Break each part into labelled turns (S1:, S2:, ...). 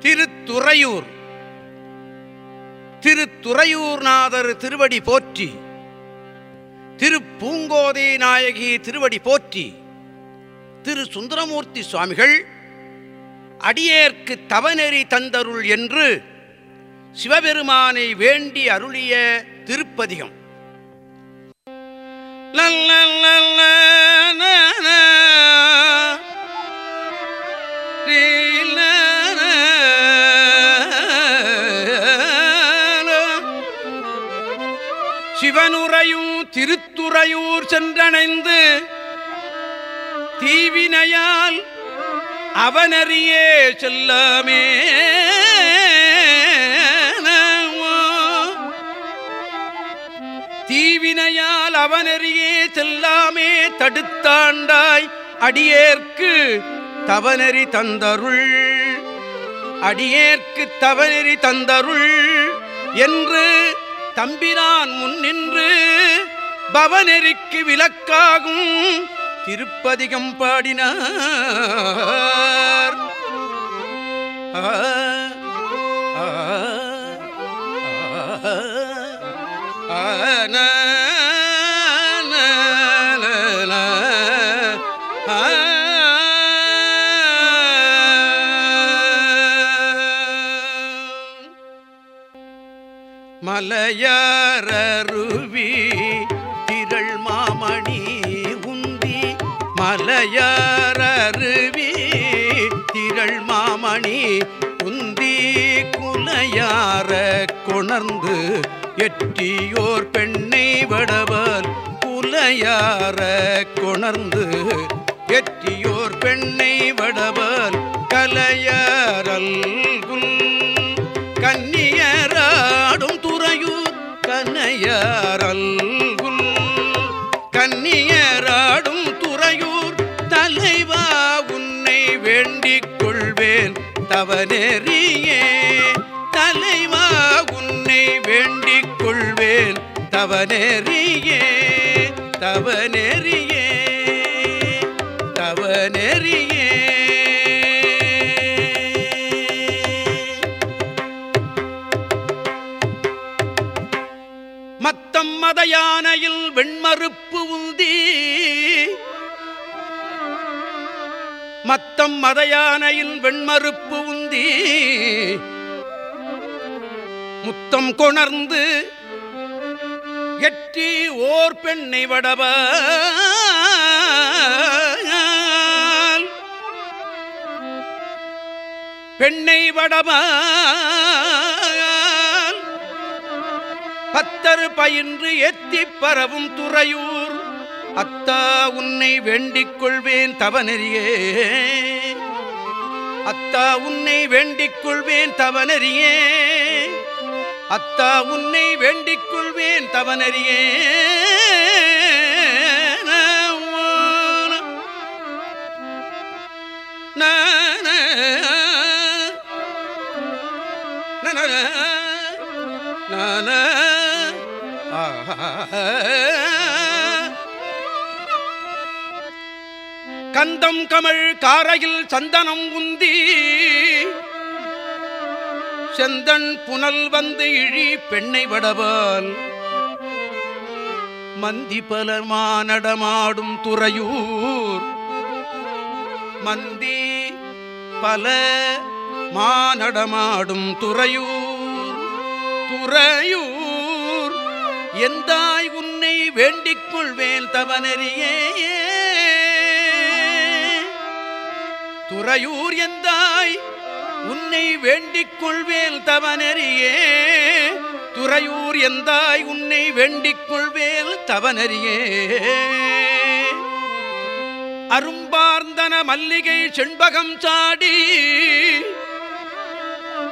S1: திருத்துறையூர். திருத்துறையூர்நாதர் திருவடி போற்றி. திருப்பூங்கோதை நாயகி திருவடி போற்றி. திரு சுந்தரமூர்த்தி சுவாமிகள் அடியேற்கு தவநெறி தந்தருள் என்று சிவபெருமானை வேண்டி அருளிய திருப்பதிகம். நல்ல சிவனுரையும் திருத்துறையூர் சென்றணைந்து தீவினையால் அவனறியே செல்லமே. தீவினையால் அவனறியே செல்லாமே. தடுத்தாண்டாய் அடியேற்கு தவநெறி தந்தருள். அடியேற்கு தவநெறி தந்தருள் என்று தம்பிரான் முன் நின்று பவநெறிக்கு விலக்காகும் திருப்பதிகம் பாடினார். ஆ, மணி குந்தி குலையார கொணர்ந்து எட்டியோர் பெண்ணை வடவர் குலையார கொணர்ந்து எட்டியோர் பெண்ணை வடவர் கலையரல் தவநெறியே தலைவா உன்னை வேண்டிக் கொள்வேன் தவநெறியே தவநெறியே தவநெறியே மத்தம் மதயானையில் வெண்மறுப்பு உந்தி. மத்தம் மதயானையில் வெண்மறுப்பு உந்தி முத்தம் கொணர்ந்து எட்டி ஓர் பெண்ணை வடவ பெண்ணை வடவ பத்தரு பயின்று எத்திப் பரவும் துறையூர். அத்தா உன்னை வேண்டிக் கொள்வேன் தவநெறியே. அத்தா உன்னை வேண்டிக் கொள்வேன் தவனறியே. அத்தா உன்னை வேண்டிக் கொள்வேன் தவனறியே நான ஆஹா. கந்தம் கமழ் காரையில் சந்தனம் உந்தி. செந்தன் புனல் வந்து இழி பெண்ணை வடவால். மந்தி பல மானடமாடும் துறையூர். மந்தி பல மானடமாடும் துறையூர். துறையூர் எந்தாய் உன்னை வேண்டிக் கொள்வேன் தவனறியே துறையூர் எந்தாய்? உன்னை வேண்டிக் கொள்வேல் தவனறியே துறையூர் எந்தாய்? உன்னை வேண்டிக் கொள்வேல் தவனறியே அரும்பார்ந்தன மல்லிகை செண்பகம் சாடி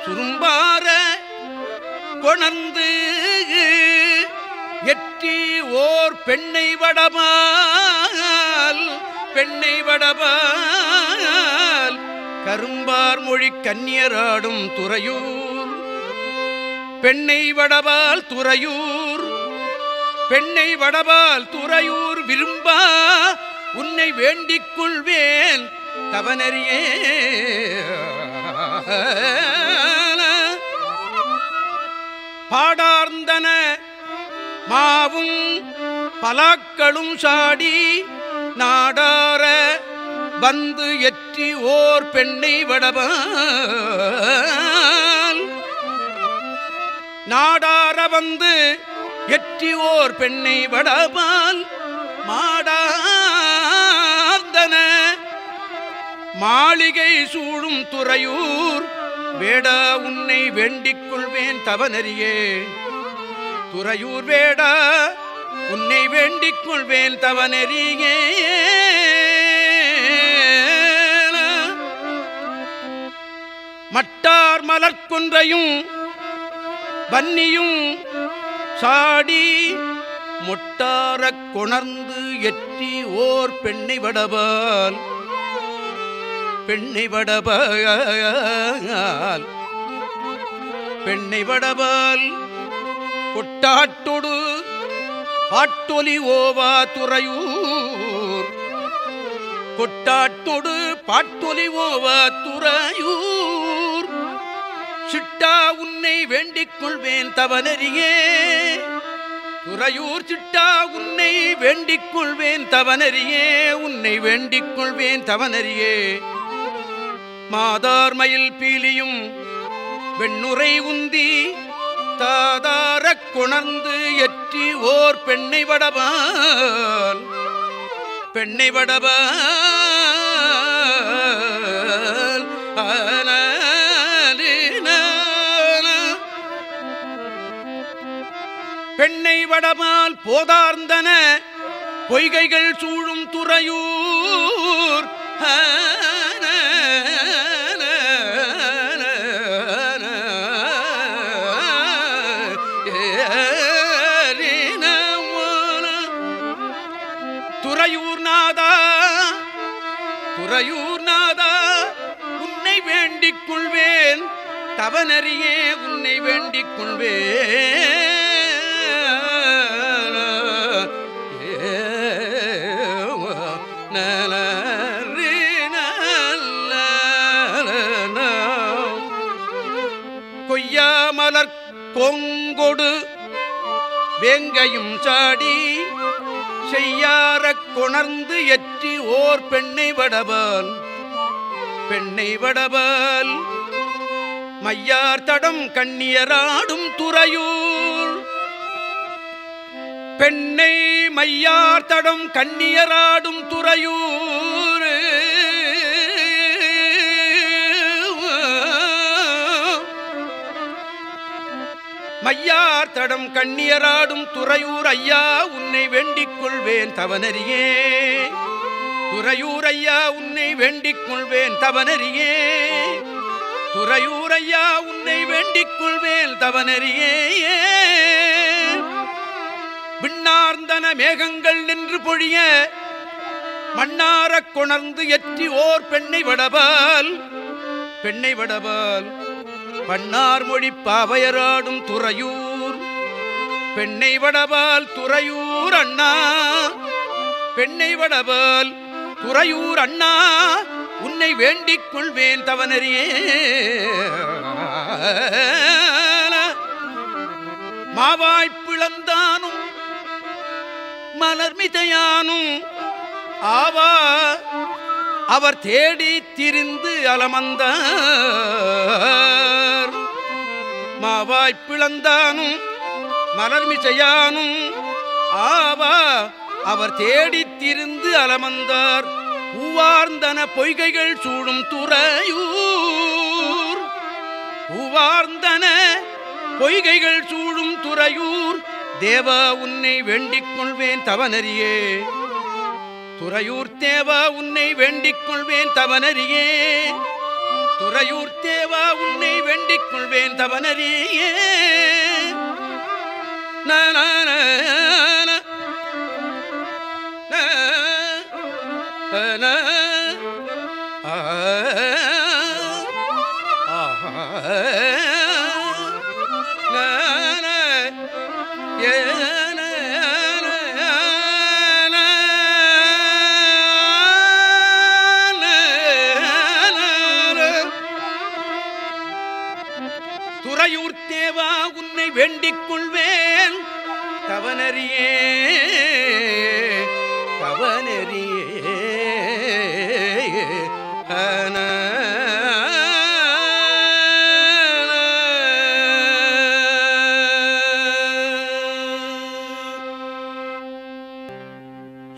S1: சுரும்பார கொணர்ந்து எட்டி ஓர் பெண்ணை வடமால் பெண்ணை வடமால் கரும்பார் மொழி கன்னியராடும் துறையூர். பெண்ணை வடவால் துறையூர். பெண்ணை வடபால் துறையூர் விரும்பா உன்னை வேண்டிக் கொள்வேன் தவனறியே. பாடார்ந்தன மாவும் பலாக்களும் சாடி நாடார வந்து எற்றி ஓர் பெண்ணை வடபால் நாடார வந்து எற்றி ஓர் பெண்ணை வடபால் மாடார்ந்தன. மாளிகை சூழும் துறையூர் வேடா உன்னை வேண்டிக் கொள்வேன் தவனறியே. துறையூர் வேடா உன்னை வேண்டிக் கொள்வேன் தவனறியே. மட்டார் மலர்கொன்றையும் வன்னியும் சாடி மொட்டாரக் கொணர்ந்து எற்றி ஓர் பெண்ணை வடபால் பெண்ணை வடபால் பெண்ணை வடபால் கொட்டாட்டொடு பாட்டொலி ஓவா துறையூர் கொட்டாட்டொடு பாட்டொலி ஓவா துறையூர். சிட்டா உன்னை வேண்டிக் கொள்வேன் தவனறியே. துறையூர் சிட்டா உன்னை வேண்டிக் கொள்வேன் தவனறியே. உன்னை வேண்டிக் கொள்வேன் தவனறியே. மாதார் மயில் பீலியும் வெண்ணுரை உந்தி தாதாரக் கொணர்ந்து எற்றி ஓர் பெண்ணை வடபால். பெண்ணை வடபால். பெண்ணை வடமால் போதார்ந்தன. பொய்கைகள் சூழும் துறையூர். துறையூர் நாதா துறையூர் நாதா உன்னை வேண்டிக் கொள்வேன். தவனறியே உன்னை வேண்டிக் கொள்வேன். கொய்யாமலர் கொங்கொடு வேங்கையும் சாடி செய்யாரக் கொணர்ந்து எற்றி ஓர் பெண்ணை வடபால். பெண்ணை வடபால். மையார் தடம் கண்ணியராடும் துறையூர். பெண்ணை மையார் தடம் கண்ணியராடும் துறையூர். மையார் தடம் கண்ணியராடும் துறையூர் ஐயா உன்னை வேண்டிக் கொள்வேன் தவனறியே துறையூர் ஐயா உன்னை வேண்டிக் கொள்வேன் தவனறியே துறையூர் ஐயா உன்னை வேண்டிக் கொள்வேன் தவனறியே விண்ணார்ந்தன மேகங்கள் நின்று பொழிய மண்ணாரக் கொணர்ந்து எற்றி ஓர் பெண்ணை விடபால் பெண்ணை விடபால் பன்னார் மொழி பாவையராடும் துறையூர் பெண்ணை வடபால் துறையூர் அண்ணா பெண்ணை வடபால் துறையூர் அண்ணா உன்னை வேண்டிக் கொள்வேன் தவனறியே. மாவாய்ப்பிழந்தானும் மலர்மிதையானும் ஆவா அவர் தேடி திரிந்து அலமந்த மாவாய் பிளந்தானும் மலர்மிசையானும் ஆவா அவர் தேடி திரிந்து அலமந்தார். பூவார்ந்தன பொய்கைகள் சூடும் துறையூர். பூவார்ந்தன பொய்கைகள் சூழும் துறையூர். தேவா உன்னை வேண்டிக் கொள்வேன் தவனறியே. துறையூர் தேவா உன்னை வேண்டிக் கொள்வேன் தவனறியே. துறையூர் தேவா உன்னை வேண்டிக் கொள்வேன் தவனறியே. நான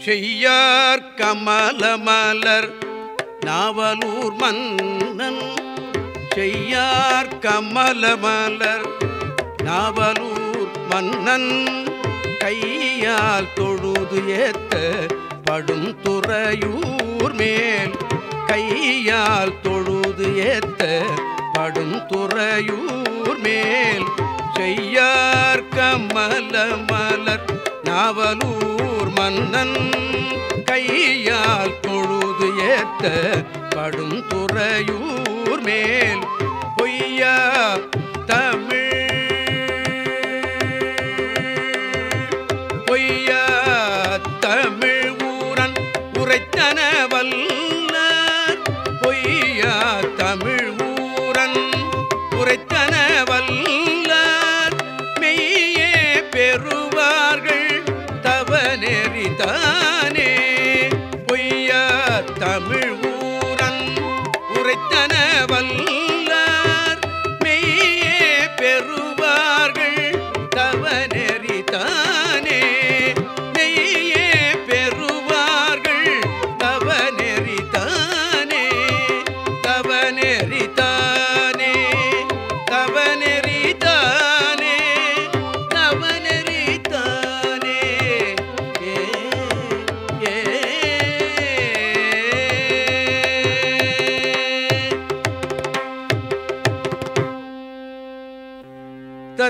S1: செய்யார் கமல மலர் நாவலூர் மன்னன். செய்யார் கமல மலர் நாவலூர் மன்னன். கையால் தொழுது ஏத்த படும் துறையூர் மேல். கையால் தொழுது ஏத்த படும் துறையூர் மேல். செய்யார் கமல மலர் நாவலூர் மன்னன் கையால் தொழுது ஏத்த படும் துறையூர் மேல் பொய்யா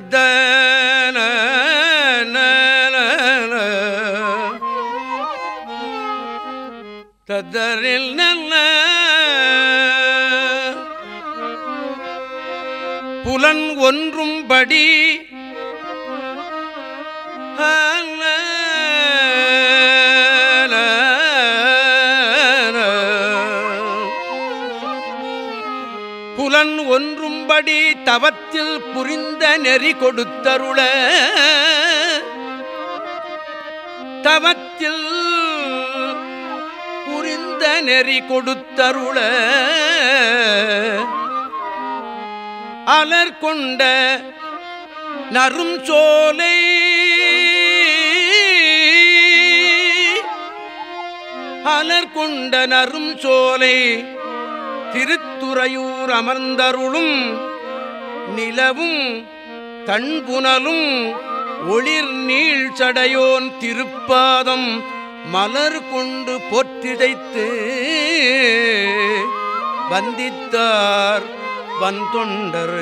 S1: தத்தன தத்தரில் நல்ல புலன் ஒன்றும்படி புலன் ஒன்றும்படி தவத்தில் நெறி கொடுத்தருள. தவத்தில் புரிந்த நெறி கொடுத்தருள. அலர் கொண்ட நரும் சோலை. அலர் கொண்ட நரும் சோலை திருத்துறையூர் அமர்ந்தருளும் நிலவும் தன்புனலும் ஒளிர் நீள் சடையோன் திருப்பாதம் மலர் கொண்டு போற்றிதைத்து வந்தித்தார் வந்தொண்டர்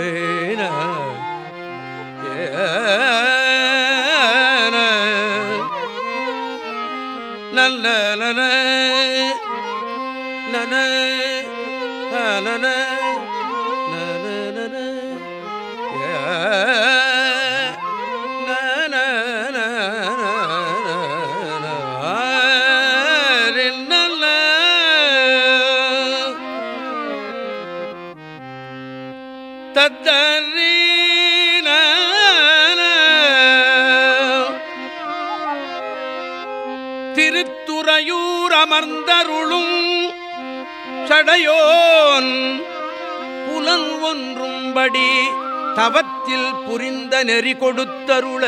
S1: நல்ல நன நன நன நன. ஏ தத்தரீன திருத்துறையூர் அமர்ந்தருளும் சடையோன் புலன் ஒன்றும்படி தவத்தில் புரிந்த நெறி கொடுத்தருள.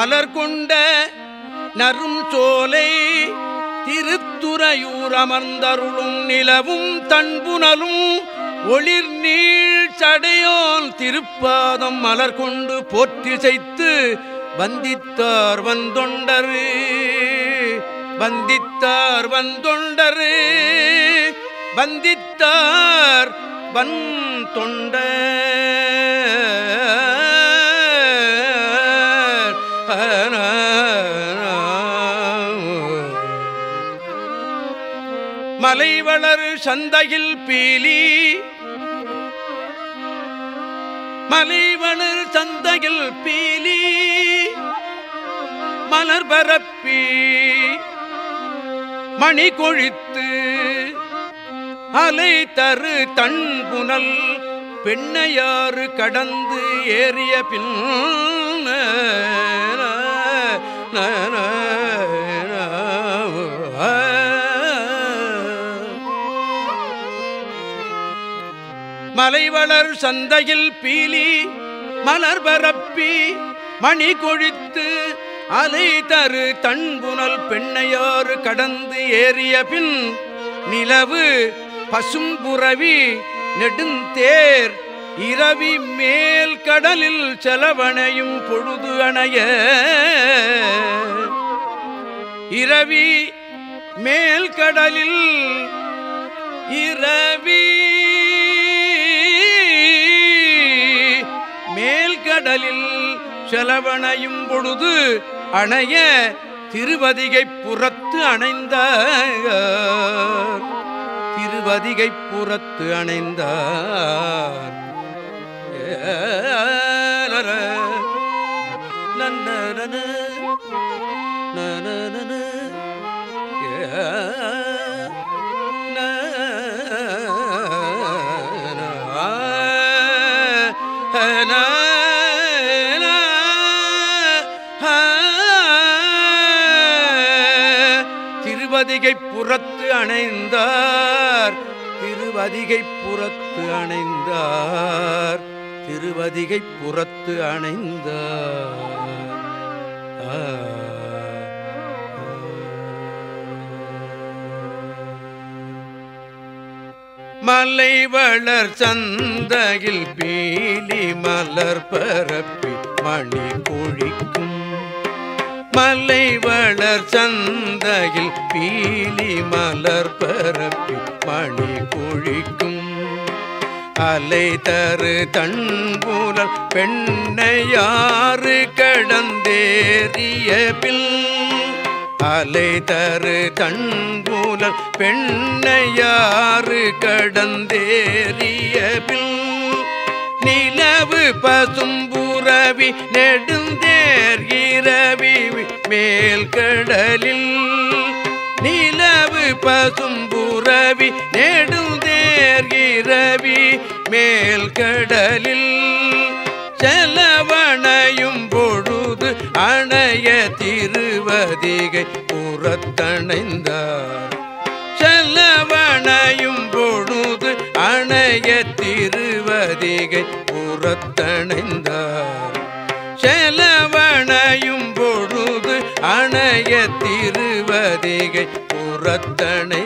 S1: அலர்கொண்ட நரும் சோலை திரு திருத்துறையூர் அமர்ந்தருளும் நிலவும் தன்புணலும் ஒளிர் நீள் சடையோன் திருப்பாதம் மலர் கொண்டு போற்றிசைத்து வந்தித்தார் வந்தொண்டரு வந்தித்தார் வந்தொண்டரு வந்தித்தார் வன் மலைவளர் சந்தையில் பீலி. மலைவளர் சந்தையில் பீலி. மலர் பரப்பி மணி கொழித்து அலை தரு தன் புனல். பெண்ணையாறு கடந்து ஏறிய பின் மலைவளர் சந்தையில் பீலி மலர்பரப்பி மணி கொழித்து அலை தரு தன்புணல் பெண்ணையாறு கடந்து ஏறிய பின் நிலவு பசும்புறவி நெடுந்தேர் இரவி மேல் கடலில் செலவணையும் பொழுது அணைய. இரவி மேல் கடலில் இரவி கடலில் செலவணையும் பொழுது அணைய திருவதிகை புறத்து அணைந்த திருவதிகை புறத்து அணைந்தார். நன்ன நன்னரன, ஏ, புறத்து அணைந்தார். திருவதிகை புறத்து அணைந்தார். திருவதிகை புறத்து அணைந்தார். மலை வளர் சந்தையில் பீலி மலர் பரப்பி மணி கொழிக்கும் மலை வளர் சந்தையில் பீலி மலர் பரப்பி மணி கொழிக்கும். அலை தரு தன்புலல் பெண்ணையாறு கடந்தேறிய பில் அலை தரு தன்புலல் பெண்ணையாறு கடந்தேறிய பின். நிலவு பசும்புறவி நெடுந்தேர் இரவி மேல் கடலில். நிலவு பசும்புறவி நெடுந்தேர் இரவி மேல் கடலில். செலவணையும் பொழுது அணைய திருவதிகை புறத்தணைந்தார். திருவதிகை புறத்தணைந்தார். செலவணையும் பொழுது அணைய திருவதிகை புறத்தணை